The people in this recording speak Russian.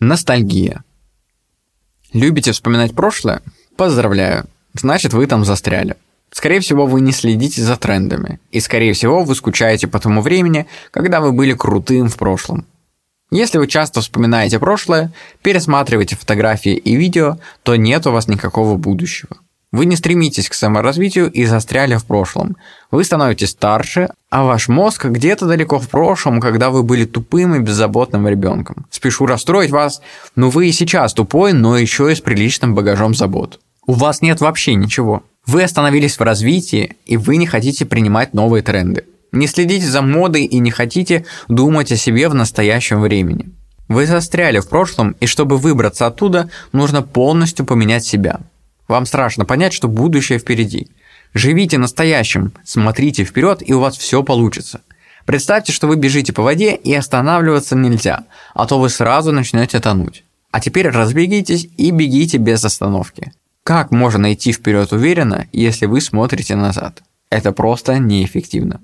Ностальгия. Любите вспоминать прошлое? Поздравляю. Значит, вы там застряли. Скорее всего, вы не следите за трендами. И, скорее всего, вы скучаете по тому времени, когда вы были крутым в прошлом. Если вы часто вспоминаете прошлое, пересматриваете фотографии и видео, то нет у вас никакого будущего. Вы не стремитесь к саморазвитию и застряли в прошлом. Вы становитесь старше, а ваш мозг где-то далеко в прошлом, когда вы были тупым и беззаботным ребенком. Спешу расстроить вас, но вы и сейчас тупой, но еще и с приличным багажом забот. У вас нет вообще ничего. Вы остановились в развитии, и вы не хотите принимать новые тренды. Не следите за модой и не хотите думать о себе в настоящем времени. Вы застряли в прошлом, и чтобы выбраться оттуда, нужно полностью поменять себя – вам страшно понять, что будущее впереди. Живите настоящим, смотрите вперед, и у вас все получится. Представьте, что вы бежите по воде и останавливаться нельзя, а то вы сразу начнете тонуть. А теперь разбегитесь и бегите без остановки. Как можно идти вперед уверенно, если вы смотрите назад? Это просто неэффективно.